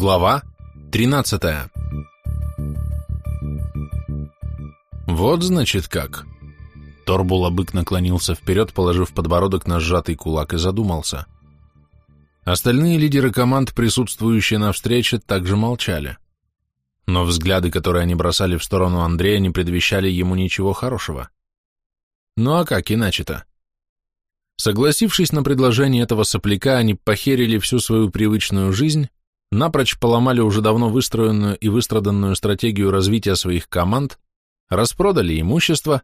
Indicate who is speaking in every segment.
Speaker 1: Глава 13 Вот значит как. Торбула-бык наклонился вперед, положив подбородок на сжатый кулак и задумался. Остальные лидеры команд, присутствующие на встрече, также молчали. Но взгляды, которые они бросали в сторону Андрея, не предвещали ему ничего хорошего. Ну а как иначе-то? Согласившись на предложение этого сопляка, они похерили всю свою привычную жизнь, напрочь поломали уже давно выстроенную и выстраданную стратегию развития своих команд, распродали имущество,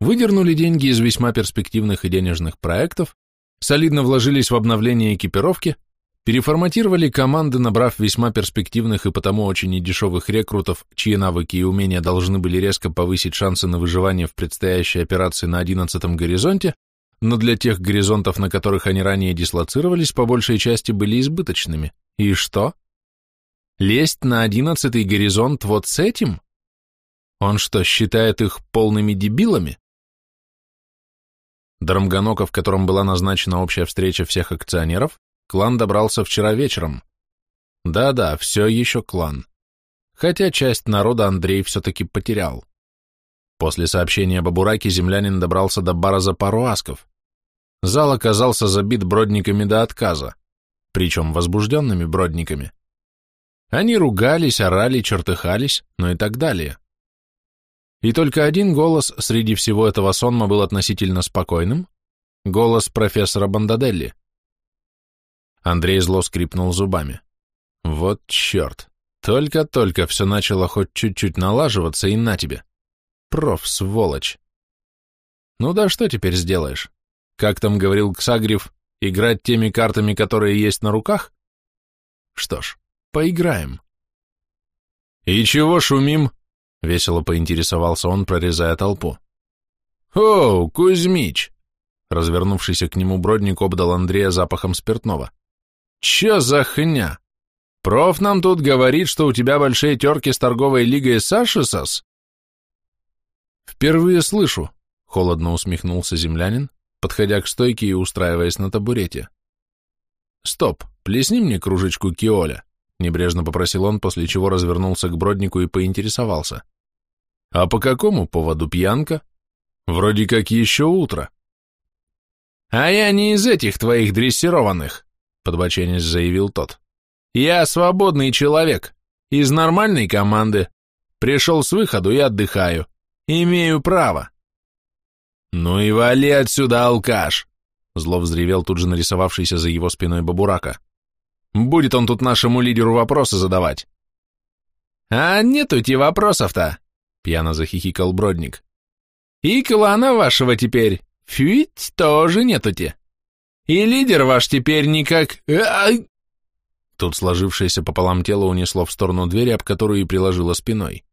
Speaker 1: выдернули деньги из весьма перспективных и денежных проектов, солидно вложились в обновление экипировки, переформатировали команды, набрав весьма перспективных и потому очень недешевых рекрутов, чьи навыки и умения должны были резко повысить шансы на выживание в предстоящей операции на 11-м горизонте, но для тех горизонтов, на которых они ранее дислоцировались, по большей части были избыточными. И что? Лезть на одиннадцатый горизонт вот с этим? Он что, считает их полными дебилами? До в котором была назначена общая встреча всех акционеров, клан добрался вчера вечером. Да-да, все еще клан. Хотя часть народа Андрей все-таки потерял. После сообщения об Абураке землянин добрался до бара за пару асков. Зал оказался забит бродниками до отказа, причем возбужденными бродниками. Они ругались, орали, чертыхались, ну и так далее. И только один голос среди всего этого сонма был относительно спокойным — голос профессора Бандаделли. Андрей зло скрипнул зубами. Вот черт, только-только все начало хоть чуть-чуть налаживаться, и на тебе. Проф, сволочь. Ну да что теперь сделаешь? Как там говорил Ксагрев, играть теми картами, которые есть на руках? Что ж, поиграем. «И чего шумим?» — весело поинтересовался он, прорезая толпу. «О, Кузьмич!» Развернувшийся к нему бродник обдал Андрея запахом спиртного. «Че за хня? Проф нам тут говорит, что у тебя большие терки с торговой лигой Сашисос?» «Впервые слышу», — холодно усмехнулся землянин, подходя к стойке и устраиваясь на табурете. «Стоп, плесни мне кружечку киоля», — небрежно попросил он, после чего развернулся к Броднику и поинтересовался. «А по какому поводу пьянка? Вроде как еще утро». «А я не из этих твоих дрессированных», — подбоченец заявил тот. «Я свободный человек, из нормальной команды. Пришел с выходу и отдыхаю. Имею право». «Ну и вали отсюда, алкаш!» Зло взревел тут же нарисовавшийся за его спиной Бабурака. «Будет он тут нашему лидеру вопросы задавать!» «А нету те вопросов-то!» — пьяно захихикал Бродник. «И клана вашего теперь, фюить, тоже нету-те. И лидер ваш теперь никак... Тут сложившееся пополам тело унесло в сторону двери, об которую и приложило спиной.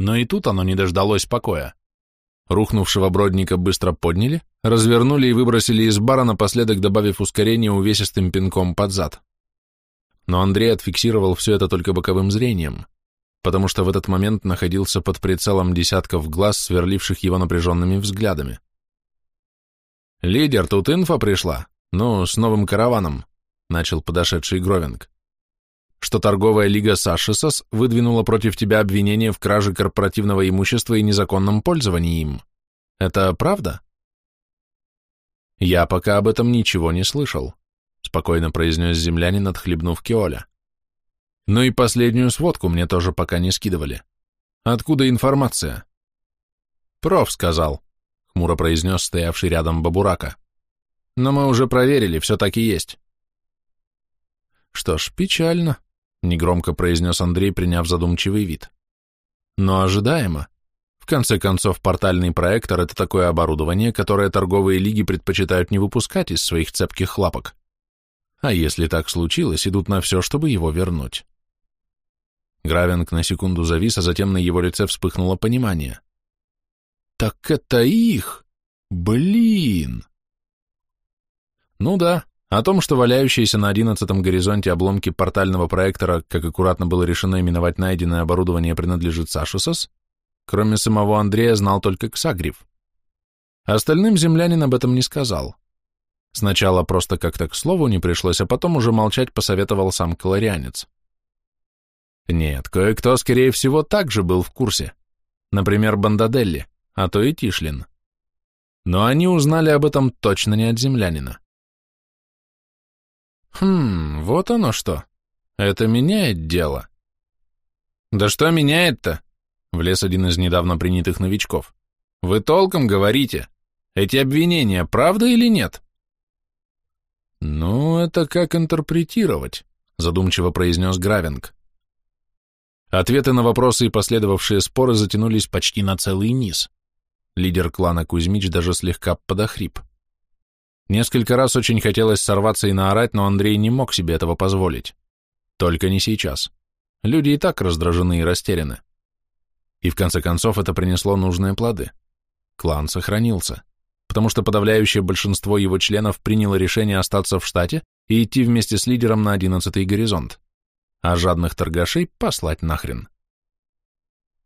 Speaker 1: Но и тут оно не дождалось покоя. Рухнувшего бродника быстро подняли, развернули и выбросили из бара, напоследок добавив ускорение увесистым пинком под зад. Но Андрей отфиксировал все это только боковым зрением, потому что в этот момент находился под прицелом десятков глаз, сверливших его напряженными взглядами. «Лидер, тут инфа пришла, ну, с новым караваном», — начал подошедший Гровинг что торговая лига Сашисос выдвинула против тебя обвинение в краже корпоративного имущества и незаконном пользовании им. Это правда? Я пока об этом ничего не слышал, спокойно произнес землянин, отхлебнув Кеоля. Ну и последнюю сводку мне тоже пока не скидывали. Откуда информация? Проф сказал, хмуро произнес стоявший рядом Бабурака. Но мы уже проверили, все так и есть. Что ж, печально, негромко произнес Андрей, приняв задумчивый вид. Но ожидаемо. В конце концов, портальный проектор — это такое оборудование, которое торговые лиги предпочитают не выпускать из своих цепких лапок. А если так случилось, идут на все, чтобы его вернуть. Гравинг на секунду завис, а затем на его лице вспыхнуло понимание. «Так это их! Блин!» «Ну да, о том, что валяющиеся на одиннадцатом горизонте обломки портального проектора, как аккуратно было решено именовать найденное оборудование, принадлежит Сашусос, кроме самого Андрея знал только Ксагриф. Остальным землянин об этом не сказал. Сначала просто как-то к слову не пришлось, а потом уже молчать посоветовал сам колорианец. Нет, кое-кто, скорее всего, также был в курсе. Например, Бандаделли, а то и Тишлин. Но они узнали об этом точно не от землянина. Хм, вот оно что. Это меняет дело. Да что меняет-то? Влез один из недавно принятых новичков. Вы толком говорите. Эти обвинения правда или нет? Ну, это как интерпретировать, задумчиво произнес Гравинг. Ответы на вопросы и последовавшие споры затянулись почти на целый низ. Лидер клана Кузьмич даже слегка подохрип. Несколько раз очень хотелось сорваться и наорать, но Андрей не мог себе этого позволить. Только не сейчас. Люди и так раздражены и растеряны. И в конце концов это принесло нужные плоды. Клан сохранился, потому что подавляющее большинство его членов приняло решение остаться в штате и идти вместе с лидером на одиннадцатый горизонт, а жадных торгашей послать нахрен.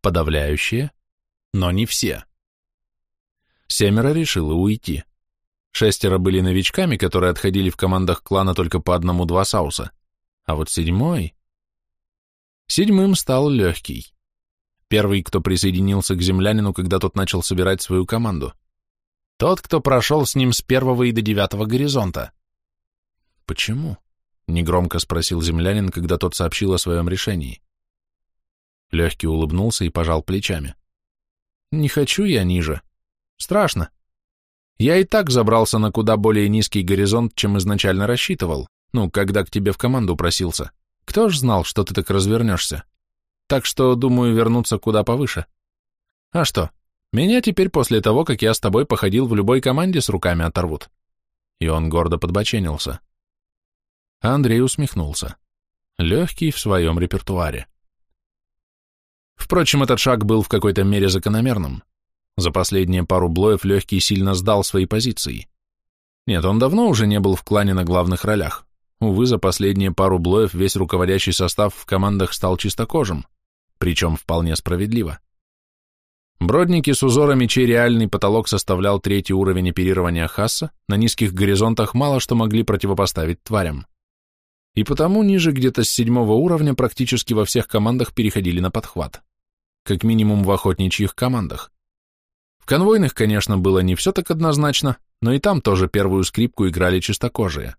Speaker 1: Подавляющее, но не все. Семеро решило уйти. Шестеро были новичками, которые отходили в командах клана только по одному-два сауса, а вот седьмой... Седьмым стал легкий. Первый, кто присоединился к землянину, когда тот начал собирать свою команду. Тот, кто прошел с ним с первого и до девятого горизонта. «Почему?» — негромко спросил землянин, когда тот сообщил о своем решении. Легкий улыбнулся и пожал плечами. «Не хочу я ниже. Страшно. Я и так забрался на куда более низкий горизонт, чем изначально рассчитывал, ну, когда к тебе в команду просился. Кто ж знал, что ты так развернешься?» так что, думаю, вернуться куда повыше. А что, меня теперь после того, как я с тобой походил в любой команде с руками оторвут. И он гордо подбоченился. Андрей усмехнулся. Легкий в своем репертуаре. Впрочем, этот шаг был в какой-то мере закономерным. За последние пару блоев Легкий сильно сдал свои позиции. Нет, он давно уже не был в клане на главных ролях. Увы, за последние пару блоев весь руководящий состав в командах стал чистокожим причем вполне справедливо. Бродники с узорами, чей реальный потолок составлял третий уровень оперирования Хасса, на низких горизонтах мало что могли противопоставить тварям. И потому ниже где-то с седьмого уровня практически во всех командах переходили на подхват. Как минимум в охотничьих командах. В конвойных, конечно, было не все так однозначно, но и там тоже первую скрипку играли чистокожие.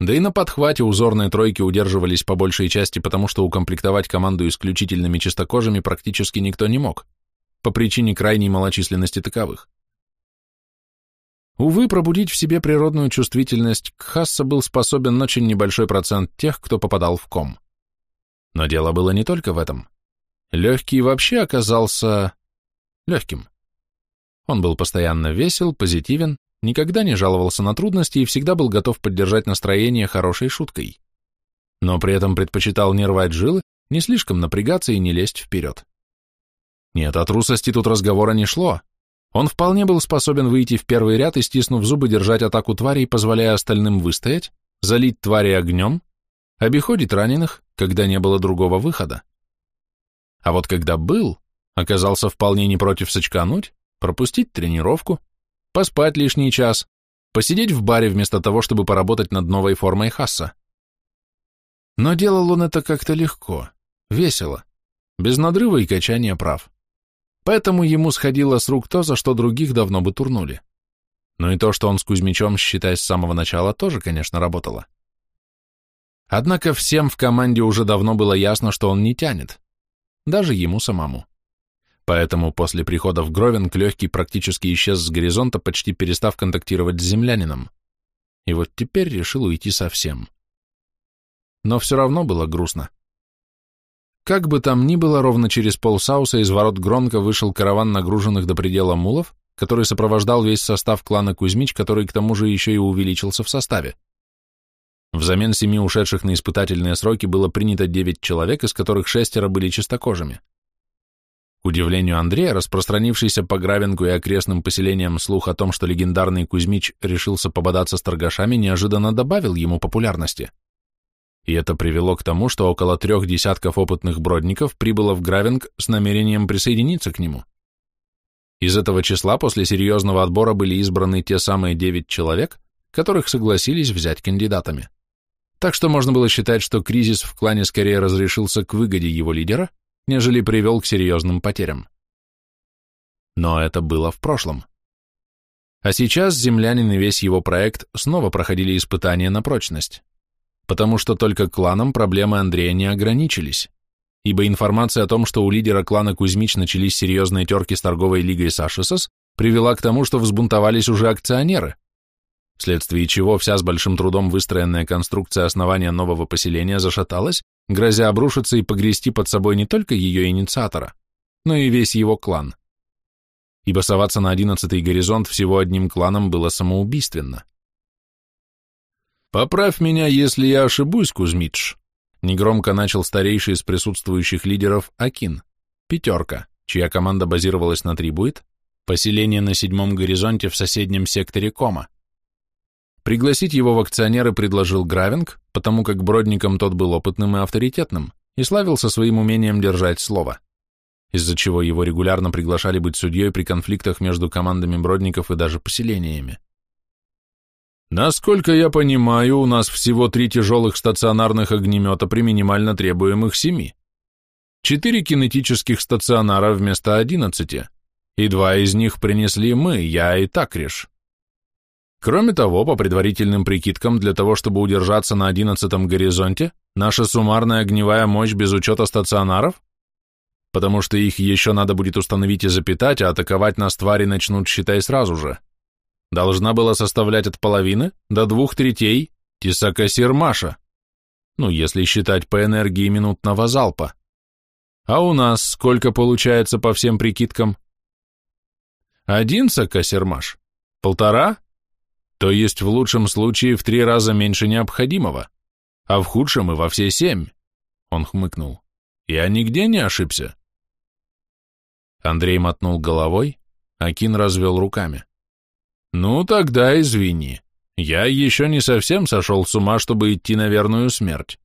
Speaker 1: Да и на подхвате узорные тройки удерживались по большей части, потому что укомплектовать команду исключительными чистокожими практически никто не мог, по причине крайней малочисленности таковых. Увы, пробудить в себе природную чувствительность к Хасса был способен очень небольшой процент тех, кто попадал в ком. Но дело было не только в этом. Легкий вообще оказался легким. Он был постоянно весел, позитивен, никогда не жаловался на трудности и всегда был готов поддержать настроение хорошей шуткой. Но при этом предпочитал не рвать жилы, не слишком напрягаться и не лезть вперед. Нет, о трусости тут разговора не шло. Он вполне был способен выйти в первый ряд и, стиснув зубы, держать атаку тварей, позволяя остальным выстоять, залить твари огнем, обиходить раненых, когда не было другого выхода. А вот когда был, оказался вполне не против сочкануть, пропустить тренировку, поспать лишний час, посидеть в баре вместо того, чтобы поработать над новой формой Хасса. Но делал он это как-то легко, весело, без надрыва и качания прав. Поэтому ему сходило с рук то, за что других давно бы турнули. Но и то, что он с Кузьмичом, считай, с самого начала, тоже, конечно, работало. Однако всем в команде уже давно было ясно, что он не тянет. Даже ему самому. Поэтому после прихода в Гровинг легкий практически исчез с горизонта, почти перестав контактировать с землянином. И вот теперь решил уйти совсем. Но все равно было грустно. Как бы там ни было, ровно через полсауса из ворот Гронка вышел караван нагруженных до предела мулов, который сопровождал весь состав клана Кузьмич, который к тому же еще и увеличился в составе. Взамен семи ушедших на испытательные сроки было принято девять человек, из которых шестеро были чистокожими. К удивлению Андрея, распространившийся по Гравенку и окрестным поселениям слух о том, что легендарный Кузьмич решился пободаться с торгашами, неожиданно добавил ему популярности. И это привело к тому, что около трех десятков опытных бродников прибыло в Гравенг с намерением присоединиться к нему. Из этого числа после серьезного отбора были избраны те самые девять человек, которых согласились взять кандидатами. Так что можно было считать, что кризис в клане скорее разрешился к выгоде его лидера, нежели привел к серьезным потерям. Но это было в прошлом. А сейчас землянин и весь его проект снова проходили испытания на прочность, потому что только кланом проблемы Андрея не ограничились, ибо информация о том, что у лидера клана Кузьмич начались серьезные терки с торговой лигой Сашисос, привела к тому, что взбунтовались уже акционеры, вследствие чего вся с большим трудом выстроенная конструкция основания нового поселения зашаталась, грозя обрушиться и погрести под собой не только ее инициатора, но и весь его клан ибо соваться на одиннадцатый горизонт всего одним кланом было самоубийственно. «Поправь меня, если я ошибусь, Кузьмич», — негромко начал старейший из присутствующих лидеров Акин, пятерка, чья команда базировалась на Трибуит, поселение на седьмом горизонте в соседнем секторе Кома. Пригласить его в акционеры предложил Гравинг, потому как Бродником тот был опытным и авторитетным и славился своим умением держать слово из-за чего его регулярно приглашали быть судьей при конфликтах между командами бродников и даже поселениями. Насколько я понимаю, у нас всего три тяжелых стационарных огнемета при минимально требуемых семи. Четыре кинетических стационара вместо одиннадцати, и два из них принесли мы, я и Такриш. Кроме того, по предварительным прикидкам, для того, чтобы удержаться на одиннадцатом горизонте, наша суммарная огневая мощь без учета стационаров потому что их еще надо будет установить и запитать, а атаковать нас твари начнут, считай, сразу же. Должна была составлять от половины до двух третей Тисака Сирмаша, ну, если считать по энергии минутного залпа. А у нас сколько получается по всем прикидкам? Один Сакасермаш? Полтора? То есть в лучшем случае в три раза меньше необходимого, а в худшем и во все семь. Он хмыкнул. Я нигде не ошибся. Андрей мотнул головой, Акин развел руками. «Ну, тогда извини. Я еще не совсем сошел с ума, чтобы идти на верную смерть.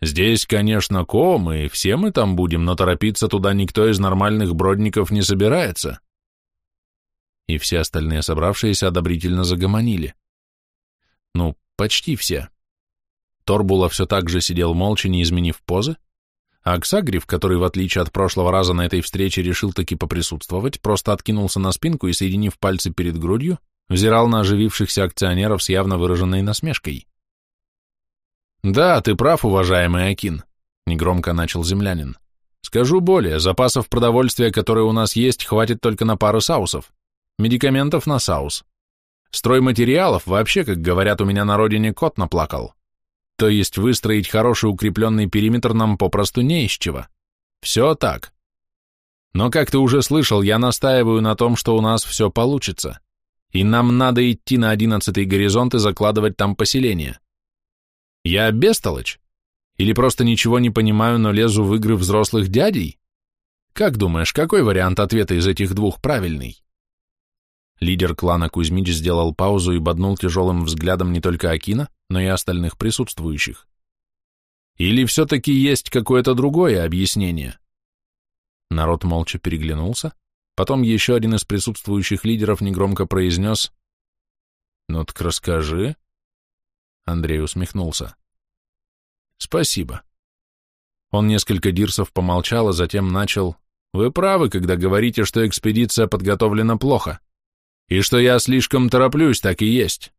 Speaker 1: Здесь, конечно, ком, и все мы там будем, но торопиться туда никто из нормальных бродников не собирается». И все остальные собравшиеся одобрительно загомонили. Ну, почти все. Торбула все так же сидел молча, не изменив позы, а Аксагриф, который, в отличие от прошлого раза на этой встрече, решил таки поприсутствовать, просто откинулся на спинку и, соединив пальцы перед грудью, взирал на оживившихся акционеров с явно выраженной насмешкой. «Да, ты прав, уважаемый Акин», — негромко начал землянин. «Скажу более, запасов продовольствия, которые у нас есть, хватит только на пару саусов. Медикаментов на саус. Стройматериалов вообще, как говорят у меня на родине, кот наплакал. То есть выстроить хороший укрепленный периметр нам попросту не из чего. Все так. Но, как ты уже слышал, я настаиваю на том, что у нас все получится. И нам надо идти на одиннадцатый горизонт и закладывать там поселение. Я бестолочь? Или просто ничего не понимаю, но лезу в игры взрослых дядей? Как думаешь, какой вариант ответа из этих двух правильный? Лидер клана Кузьмич сделал паузу и боднул тяжелым взглядом не только Акина, но и остальных присутствующих. Или все-таки есть какое-то другое объяснение? Народ молча переглянулся, потом еще один из присутствующих лидеров негромко произнес «Ну так расскажи». Андрей усмехнулся. «Спасибо». Он несколько дирсов помолчал, а затем начал «Вы правы, когда говорите, что экспедиция подготовлена плохо. И что я слишком тороплюсь, так и есть.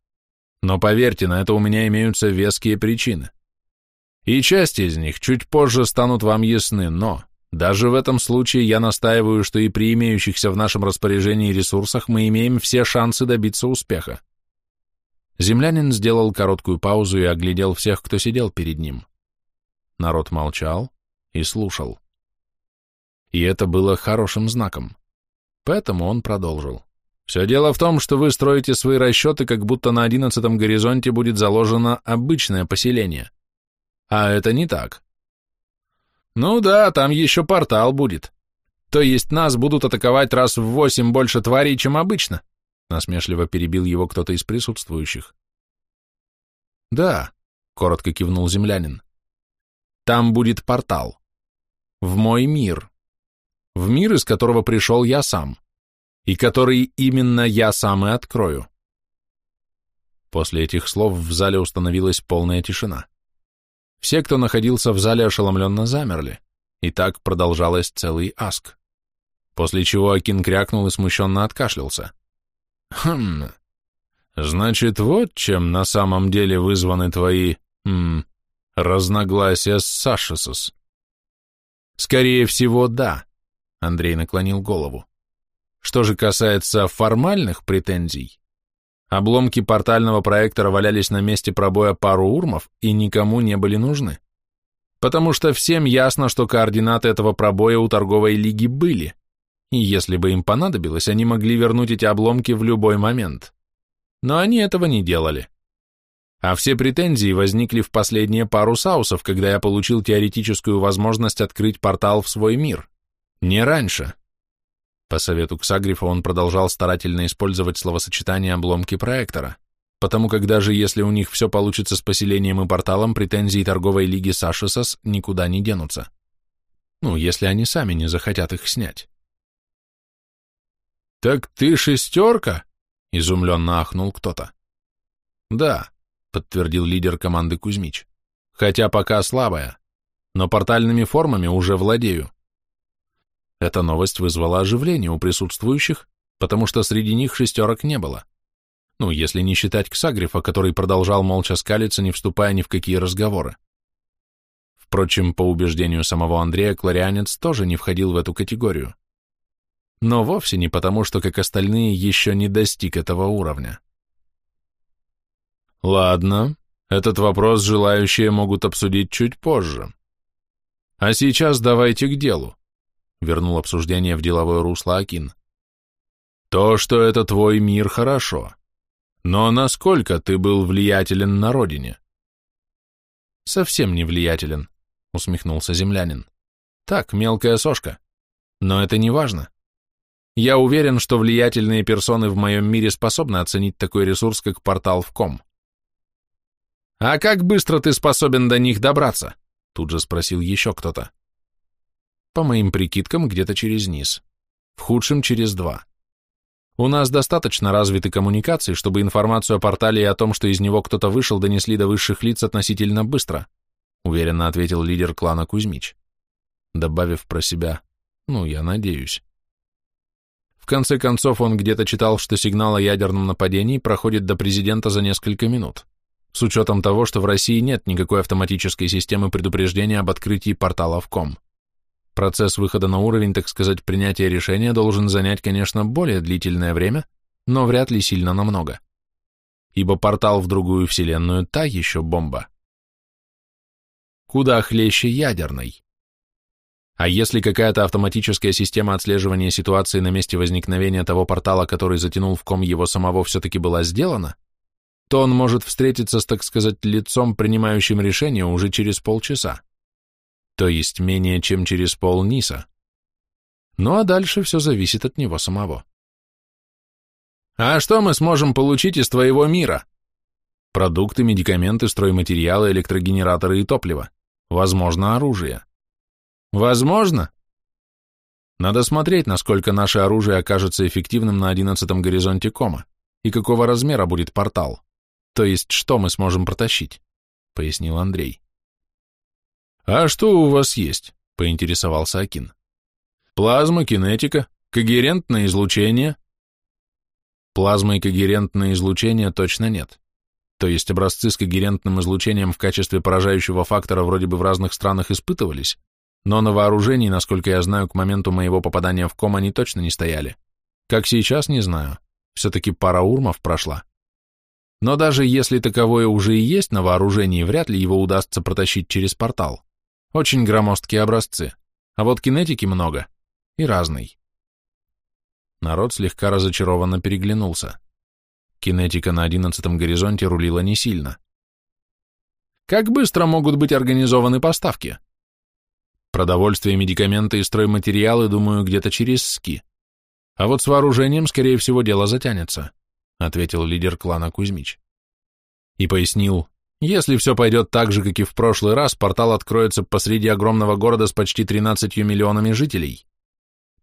Speaker 1: Но поверьте, на это у меня имеются веские причины. И часть из них чуть позже станут вам ясны, но даже в этом случае я настаиваю, что и при имеющихся в нашем распоряжении ресурсах мы имеем все шансы добиться успеха. Землянин сделал короткую паузу и оглядел всех, кто сидел перед ним. Народ молчал и слушал. И это было хорошим знаком. Поэтому он продолжил. Все дело в том, что вы строите свои расчеты, как будто на одиннадцатом горизонте будет заложено обычное поселение. А это не так. Ну да, там еще портал будет. То есть нас будут атаковать раз в восемь больше тварей, чем обычно, насмешливо перебил его кто-то из присутствующих. Да, коротко кивнул землянин. Там будет портал. В мой мир. В мир, из которого пришел я сам и который именно я сам и открою. После этих слов в зале установилась полная тишина. Все, кто находился в зале, ошеломленно замерли, и так продолжалось целый аск. После чего Акин крякнул и смущенно откашлялся. «Хм, значит, вот чем на самом деле вызваны твои, хм, разногласия с Сашисос?» «Скорее всего, да», — Андрей наклонил голову. «Что же касается формальных претензий, Обломки портального проектора валялись на месте пробоя пару урмов и никому не были нужны. Потому что всем ясно, что координаты этого пробоя у торговой лиги были, и если бы им понадобилось, они могли вернуть эти обломки в любой момент. Но они этого не делали. А все претензии возникли в последние пару саусов, когда я получил теоретическую возможность открыть портал в свой мир. Не раньше. По совету Ксагрифа он продолжал старательно использовать словосочетание обломки проектора, потому как даже если у них все получится с поселением и порталом, претензии торговой лиги Сашисос никуда не денутся. Ну, если они сами не захотят их снять. «Так ты шестерка?» — изумленно ахнул кто-то. «Да», — подтвердил лидер команды Кузьмич, — «хотя пока слабая, но портальными формами уже владею. Эта новость вызвала оживление у присутствующих, потому что среди них шестерок не было. Ну, если не считать Ксагрифа, который продолжал молча скалиться, не вступая ни в какие разговоры. Впрочем, по убеждению самого Андрея, кларианец тоже не входил в эту категорию. Но вовсе не потому, что, как остальные, еще не достиг этого уровня. Ладно, этот вопрос желающие могут обсудить чуть позже. А сейчас давайте к делу вернул обсуждение в деловое русло Акин. То, что это твой мир, хорошо. Но насколько ты был влиятелен на родине? Совсем не влиятелен, усмехнулся землянин. Так, мелкая сошка. Но это не важно. Я уверен, что влиятельные персоны в моем мире способны оценить такой ресурс, как портал в ком. А как быстро ты способен до них добраться? Тут же спросил еще кто-то. По моим прикидкам, где-то через низ. В худшем через два. У нас достаточно развиты коммуникации, чтобы информацию о портале и о том, что из него кто-то вышел, донесли до высших лиц относительно быстро, уверенно ответил лидер клана Кузьмич, добавив про себя, ну, я надеюсь. В конце концов, он где-то читал, что сигнал о ядерном нападении проходит до президента за несколько минут, с учетом того, что в России нет никакой автоматической системы предупреждения об открытии портала в ком. Процесс выхода на уровень, так сказать, принятия решения должен занять, конечно, более длительное время, но вряд ли сильно намного. Ибо портал в другую вселенную – та еще бомба. Куда хлеще ядерной. А если какая-то автоматическая система отслеживания ситуации на месте возникновения того портала, который затянул в ком его самого, все-таки была сделана, то он может встретиться с, так сказать, лицом, принимающим решение уже через полчаса то есть менее чем через пол ниса. Ну а дальше все зависит от него самого. А что мы сможем получить из твоего мира? Продукты, медикаменты, стройматериалы, электрогенераторы и топливо. Возможно, оружие. Возможно? Надо смотреть, насколько наше оружие окажется эффективным на одиннадцатом горизонте кома и какого размера будет портал, то есть что мы сможем протащить, пояснил Андрей. «А что у вас есть?» — поинтересовался Акин. «Плазма, кинетика, когерентное излучение?» Плазма и когерентное излучение точно нет. То есть образцы с когерентным излучением в качестве поражающего фактора вроде бы в разных странах испытывались, но на вооружении, насколько я знаю, к моменту моего попадания в ком они точно не стояли. Как сейчас, не знаю. Все-таки пара урмов прошла. Но даже если таковое уже и есть на вооружении, вряд ли его удастся протащить через портал. Очень громоздкие образцы, а вот кинетики много и разный. Народ слегка разочарованно переглянулся. Кинетика на одиннадцатом горизонте рулила не сильно. Как быстро могут быть организованы поставки? Продовольствие, медикаменты и стройматериалы, думаю, где-то через СКИ. А вот с вооружением, скорее всего, дело затянется, ответил лидер клана Кузьмич. И пояснил, если все пойдет так же, как и в прошлый раз, портал откроется посреди огромного города с почти 13 миллионами жителей.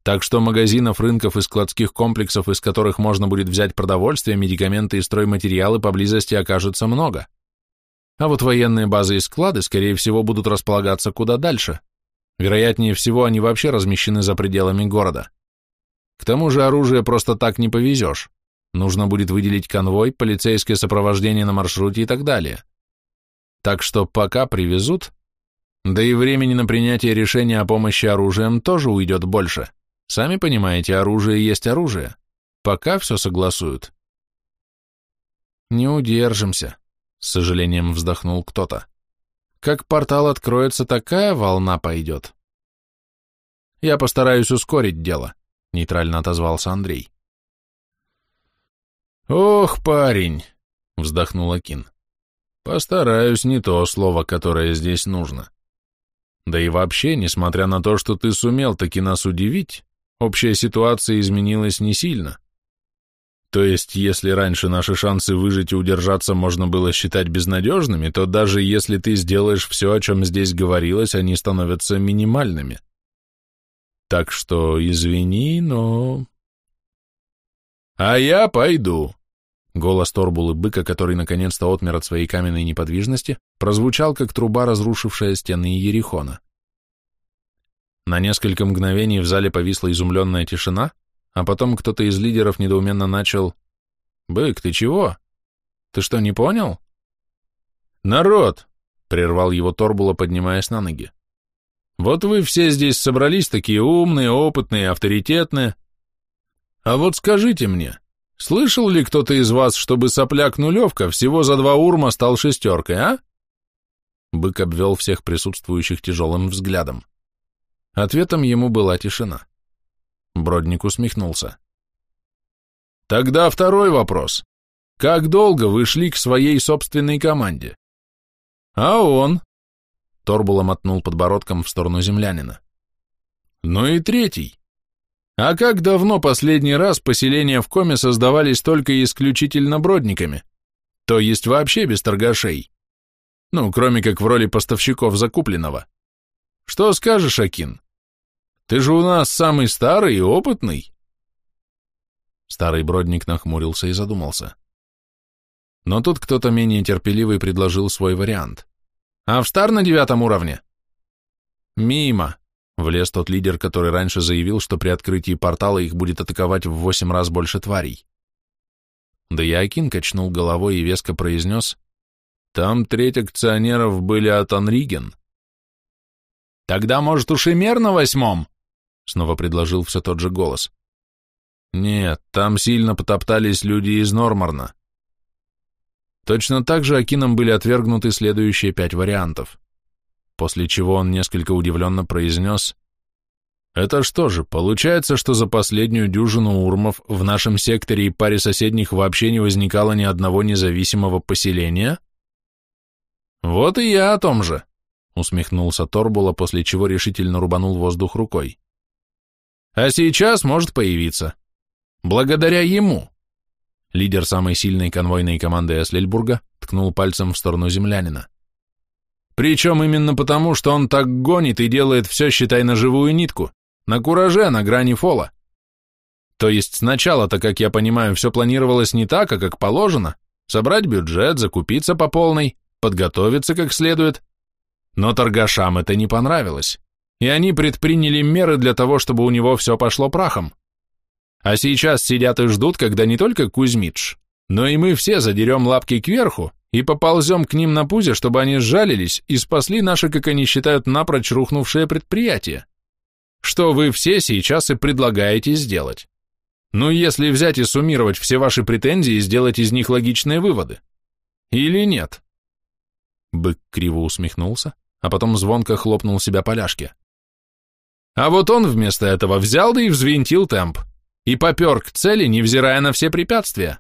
Speaker 1: Так что магазинов, рынков и складских комплексов, из которых можно будет взять продовольствие, медикаменты и стройматериалы поблизости окажется много. А вот военные базы и склады, скорее всего, будут располагаться куда дальше. Вероятнее всего, они вообще размещены за пределами города. К тому же оружие просто так не повезешь. Нужно будет выделить конвой, полицейское сопровождение на маршруте и так далее. Так что пока привезут, да и времени на принятие решения о помощи оружием тоже уйдет больше. Сами понимаете, оружие есть оружие. Пока все согласуют. Не удержимся, с сожалением вздохнул кто-то. Как портал откроется, такая волна пойдет. Я постараюсь ускорить дело, нейтрально отозвался Андрей. Ох, парень, вздохнул Акин. Постараюсь не то слово, которое здесь нужно. Да и вообще, несмотря на то, что ты сумел таки нас удивить, общая ситуация изменилась не сильно. То есть, если раньше наши шансы выжить и удержаться можно было считать безнадежными, то даже если ты сделаешь все, о чем здесь говорилось, они становятся минимальными. Так что извини, но... А я пойду. Голос Торбулы быка, который наконец-то отмер от своей каменной неподвижности, прозвучал, как труба, разрушившая стены Ерихона. На несколько мгновений в зале повисла изумленная тишина, а потом кто-то из лидеров недоуменно начал «Бык, ты чего? Ты что, не понял?» «Народ!» — прервал его Торбула, поднимаясь на ноги. «Вот вы все здесь собрались, такие умные, опытные, авторитетные. А вот скажите мне, Слышал ли кто-то из вас, чтобы сопляк-нулевка всего за два урма стал шестеркой, а? Бык обвел всех присутствующих тяжелым взглядом. Ответом ему была тишина. Бродник усмехнулся. Тогда второй вопрос. Как долго вы шли к своей собственной команде? А он? Торбула мотнул подбородком в сторону землянина. Ну и третий. А как давно последний раз поселения в Коме создавались только исключительно бродниками? То есть вообще без торгашей? Ну, кроме как в роли поставщиков закупленного. Что скажешь, Акин? Ты же у нас самый старый и опытный. Старый бродник нахмурился и задумался. Но тут кто-то менее терпеливый предложил свой вариант. А в стар на девятом уровне? Мимо, Влез тот лидер, который раньше заявил, что при открытии портала их будет атаковать в восемь раз больше тварей. Да и Акин качнул головой и веско произнес, «Там треть акционеров были от Анриген». «Тогда, может, уж и мер на восьмом?» Снова предложил все тот же голос. «Нет, там сильно потоптались люди из Нормарна». Точно так же Акином были отвергнуты следующие пять вариантов после чего он несколько удивленно произнес «Это что же, получается, что за последнюю дюжину урмов в нашем секторе и паре соседних вообще не возникало ни одного независимого поселения?» «Вот и я о том же», — усмехнулся Торбула, после чего решительно рубанул воздух рукой. «А сейчас может появиться. Благодаря ему». Лидер самой сильной конвойной команды Эслельбурга ткнул пальцем в сторону землянина. Причем именно потому, что он так гонит и делает все, считай, на живую нитку, на кураже, на грани фола. То есть сначала-то, как я понимаю, все планировалось не так, а как положено, собрать бюджет, закупиться по полной, подготовиться как следует. Но торгашам это не понравилось, и они предприняли меры для того, чтобы у него все пошло прахом. А сейчас сидят и ждут, когда не только Кузьмич, но и мы все задерем лапки кверху и поползем к ним на пузе, чтобы они сжалились и спасли наше, как они считают, напрочь рухнувшее предприятие. Что вы все сейчас и предлагаете сделать. Ну, если взять и суммировать все ваши претензии и сделать из них логичные выводы. Или нет? Бык криво усмехнулся, а потом звонко хлопнул себя по ляжке. А вот он вместо этого взял да и взвинтил темп, и попер к цели, невзирая на все препятствия.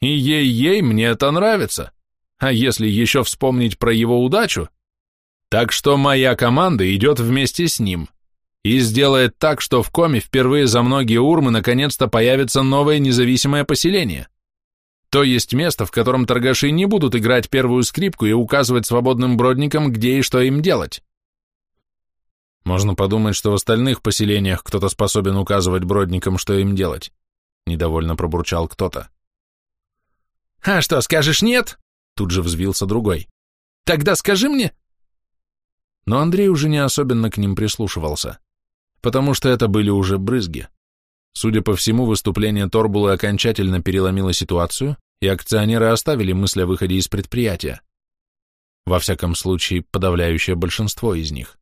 Speaker 1: И ей-ей, мне это нравится. А если еще вспомнить про его удачу? Так что моя команда идет вместе с ним и сделает так, что в Коме впервые за многие урмы наконец-то появится новое независимое поселение. То есть место, в котором торгаши не будут играть первую скрипку и указывать свободным бродникам, где и что им делать. Можно подумать, что в остальных поселениях кто-то способен указывать бродникам, что им делать. Недовольно пробурчал кто-то.
Speaker 2: «А что, скажешь нет?» Тут же взвился другой. «Тогда скажи мне...»
Speaker 1: Но Андрей уже не особенно к ним прислушивался, потому что это были уже брызги. Судя по всему, выступление Торбулы окончательно переломило ситуацию, и акционеры оставили мысль о выходе из предприятия. Во всяком случае, подавляющее большинство из них.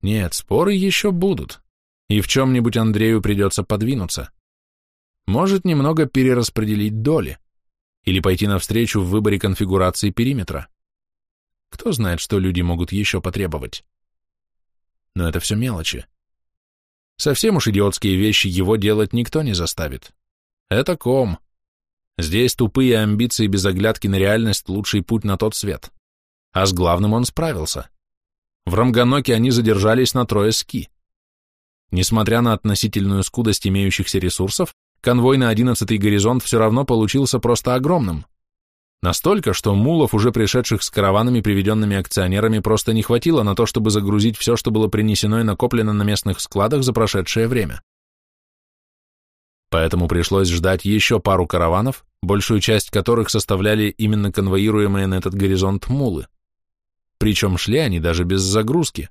Speaker 1: Нет, споры еще будут, и в чем-нибудь Андрею придется подвинуться. Может немного перераспределить доли или пойти навстречу в выборе конфигурации периметра. Кто знает, что люди могут еще потребовать. Но это все мелочи. Совсем уж идиотские вещи его делать никто не заставит. Это ком. Здесь тупые амбиции без оглядки на реальность – лучший путь на тот свет. А с главным он справился. В Рамганоке они задержались на трое ски. Несмотря на относительную скудость имеющихся ресурсов, конвой на одиннадцатый горизонт все равно получился просто огромным. Настолько, что мулов, уже пришедших с караванами, приведенными акционерами, просто не хватило на то, чтобы загрузить все, что было принесено и накоплено на местных складах за прошедшее время. Поэтому пришлось ждать еще пару караванов, большую часть которых составляли именно конвоируемые на этот горизонт мулы. Причем шли они даже без загрузки.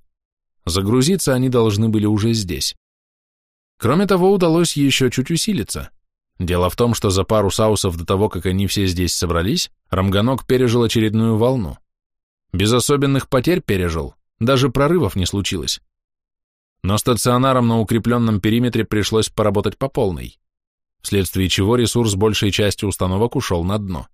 Speaker 1: Загрузиться они должны были уже здесь. Кроме того, удалось еще чуть усилиться. Дело в том, что за пару саусов до того, как они все здесь собрались, Рамганок пережил очередную волну. Без особенных потерь пережил, даже прорывов не случилось. Но стационаром на укрепленном периметре пришлось поработать по полной, вследствие чего ресурс большей части установок ушел на дно.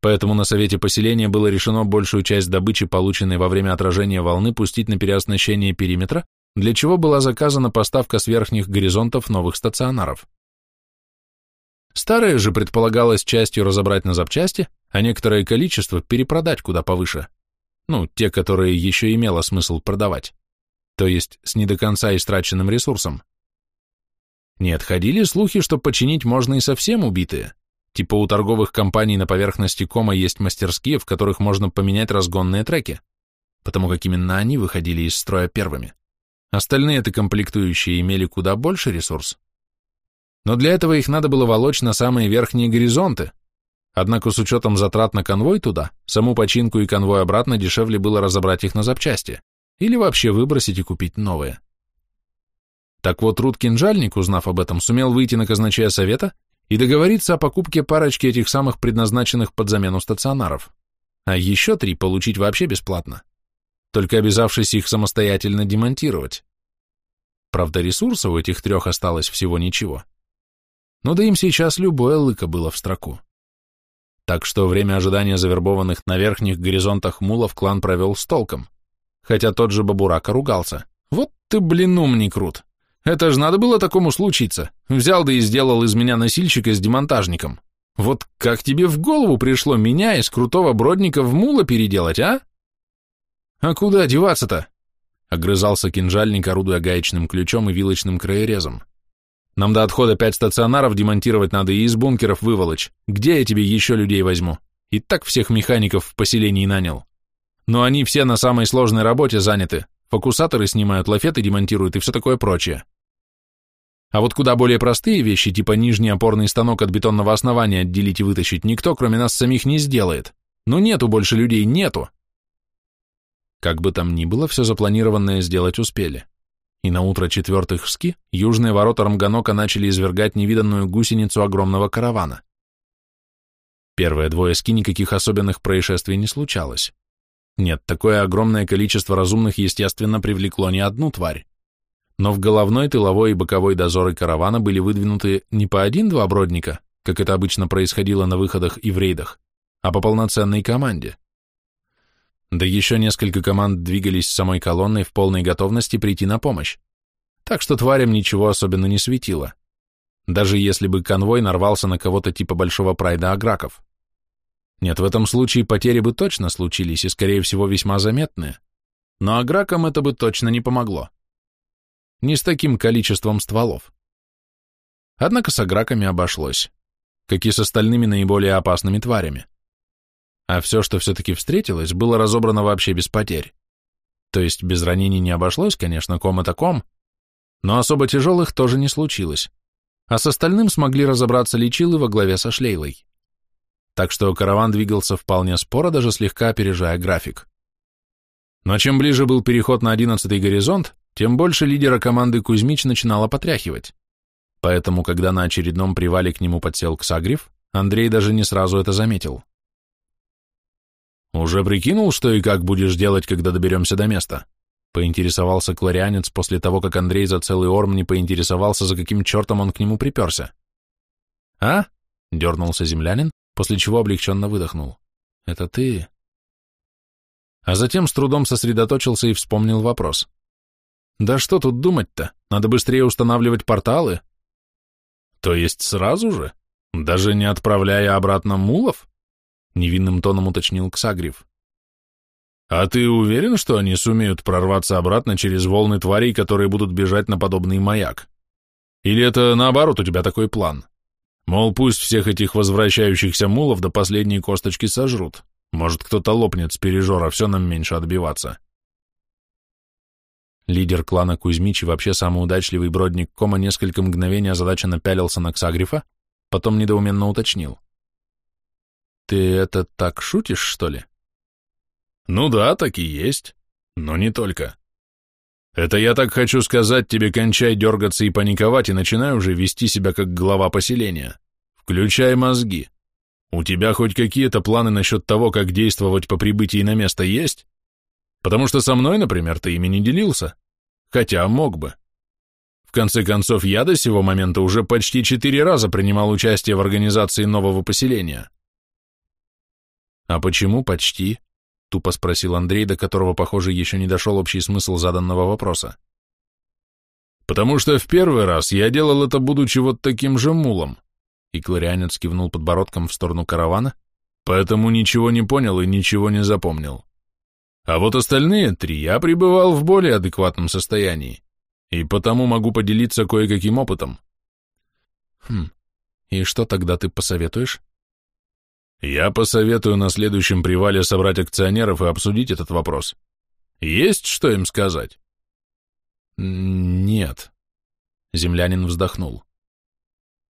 Speaker 1: Поэтому на совете поселения было решено большую часть добычи, полученной во время отражения волны, пустить на переоснащение периметра, для чего была заказана поставка с верхних горизонтов новых стационаров. Старые же предполагалось частью разобрать на запчасти, а некоторое количество перепродать куда повыше. Ну, те, которые еще имело смысл продавать. То есть с не до конца истраченным ресурсом. Нет, ходили слухи, что починить можно и совсем убитые. Типа у торговых компаний на поверхности кома есть мастерские, в которых можно поменять разгонные треки, потому как именно они выходили из строя первыми. Остальные-то комплектующие имели куда больше ресурс. Но для этого их надо было волочь на самые верхние горизонты. Однако с учетом затрат на конвой туда, саму починку и конвой обратно дешевле было разобрать их на запчасти или вообще выбросить и купить новые. Так вот, Рут Кинжальник, узнав об этом, сумел выйти на казначея совета и договориться о покупке парочки этих самых предназначенных под замену стационаров, а еще три получить вообще бесплатно, только обязавшись их самостоятельно демонтировать. Правда, ресурсов у этих трех осталось всего ничего. Но да им сейчас любое лыко было в строку. Так что время ожидания завербованных на верхних горизонтах мулов клан провел с толком, хотя тот же Бабурака ругался. Вот ты, блин, умник, Рут. Это ж надо было такому случиться. Взял да и сделал из меня носильщика с демонтажником. Вот как тебе в голову пришло меня из крутого бродника в мула переделать, а? А куда деваться-то? Огрызался кинжальник, орудуя гаечным ключом и вилочным краерезом. Нам до отхода пять стационаров демонтировать надо и из бункеров выволочь. Где я тебе еще людей возьму? И так всех механиков в поселении нанял. Но они все на самой сложной работе заняты, Фокусаторы снимают, лафеты демонтируют и все такое прочее. А вот куда более простые вещи, типа нижний опорный станок от бетонного основания отделить и вытащить, никто, кроме нас самих, не сделает. Ну нету больше людей, нету. Как бы там ни было, все запланированное сделать успели. И на утро четвертых ски южные ворота Рамганока начали извергать невиданную гусеницу огромного каравана. Первые двое ски никаких особенных происшествий не случалось. Нет, такое огромное количество разумных, естественно, привлекло не одну тварь. Но в головной, тыловой и боковой дозоры каравана были выдвинуты не по один-два бродника, как это обычно происходило на выходах и в рейдах, а по полноценной команде. Да еще несколько команд двигались с самой колонной в полной готовности прийти на помощь. Так что тварям ничего особенно не светило. Даже если бы конвой нарвался на кого-то типа большого прайда аграков. Нет, в этом случае потери бы точно случились и, скорее всего, весьма заметные. Но агракам это бы точно не помогло. Не с таким количеством стволов. Однако с аграками обошлось, как и с остальными наиболее опасными тварями. А все, что все-таки встретилось, было разобрано вообще без потерь. То есть без ранений не обошлось, конечно, ком это ком, но особо тяжелых тоже не случилось, а с остальным смогли разобраться лечилы во главе со Шлейлой. Так что караван двигался вполне споро, даже слегка опережая график. Но чем ближе был переход на одиннадцатый горизонт, тем больше лидера команды Кузьмич начинало потряхивать. Поэтому, когда на очередном привале к нему подсел Ксагриф, Андрей даже не сразу это заметил. «Уже прикинул, что и как будешь делать, когда доберемся до места?» — поинтересовался кларианец после того, как Андрей за целый орм не поинтересовался, за каким чертом он к нему приперся. «А?» — дернулся землянин, после чего облегченно выдохнул. «Это ты?» А затем с трудом сосредоточился и вспомнил вопрос. «Да что тут думать-то? Надо быстрее устанавливать порталы?» «То есть сразу же? Даже не отправляя обратно мулов?» Невинным тоном уточнил Ксагрив. «А ты уверен, что они сумеют прорваться обратно через волны тварей, которые будут бежать на подобный маяк? Или это наоборот у тебя такой план? Мол, пусть всех этих возвращающихся мулов до последней косточки сожрут. Может, кто-то лопнет с пережора, все нам меньше отбиваться». Лидер клана Кузьмич и вообще самый удачливый бродник Кома несколько мгновений озадаченно пялился на Ксагрифа, потом недоуменно уточнил. «Ты это так шутишь, что ли?» «Ну да, так и есть. Но не только. Это я так хочу сказать тебе, кончай дергаться и паниковать, и начинай уже вести себя как глава поселения. Включай мозги. У тебя хоть какие-то планы насчет того, как действовать по прибытии на место есть? Потому что со мной, например, ты ими не делился. Хотя мог бы. В конце концов, я до сего момента уже почти четыре раза принимал участие в организации нового поселения. «А почему почти?» — тупо спросил Андрей, до которого, похоже, еще не дошел общий смысл заданного вопроса. «Потому что в первый раз я делал это, будучи вот таким же мулом», и кларианец кивнул подбородком в сторону каравана, поэтому ничего не понял и ничего не запомнил. А вот остальные три я пребывал в более адекватном состоянии, и потому могу поделиться кое-каким опытом. Хм, и что тогда ты посоветуешь?
Speaker 2: Я посоветую на следующем привале собрать акционеров и обсудить этот вопрос. Есть что им сказать?
Speaker 1: Нет. Землянин вздохнул.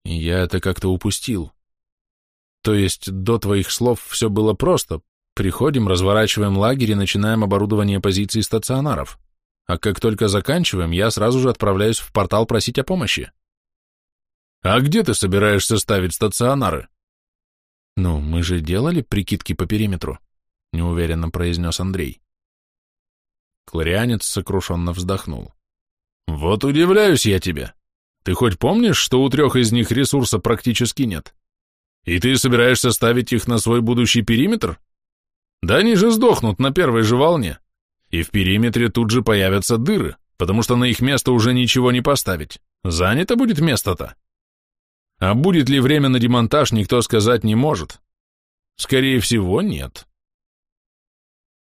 Speaker 1: Я это как-то упустил. То есть до твоих слов все было просто. Приходим, разворачиваем лагерь и начинаем оборудование позиций стационаров. А как только заканчиваем, я сразу же отправляюсь в портал просить о помощи.
Speaker 2: А где ты собираешься ставить стационары?
Speaker 1: «Ну, мы же делали прикидки по периметру», — неуверенно произнес Андрей.
Speaker 2: Кларианец сокрушенно вздохнул. «Вот удивляюсь я тебе. Ты хоть помнишь, что у трех из них ресурса практически нет? И ты собираешься ставить их на свой будущий периметр? Да они же сдохнут на первой же волне. И в периметре тут же появятся дыры, потому что на их место уже ничего не поставить. Занято будет место-то. А будет ли время на демонтаж, никто сказать не может. Скорее всего, нет.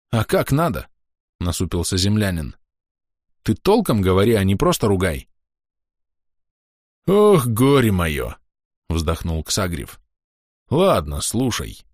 Speaker 1: «А как надо?» — насупился землянин. «Ты толком говори, а не просто ругай».
Speaker 2: «Ох, горе мое!» — вздохнул Ксагрев. «Ладно, слушай.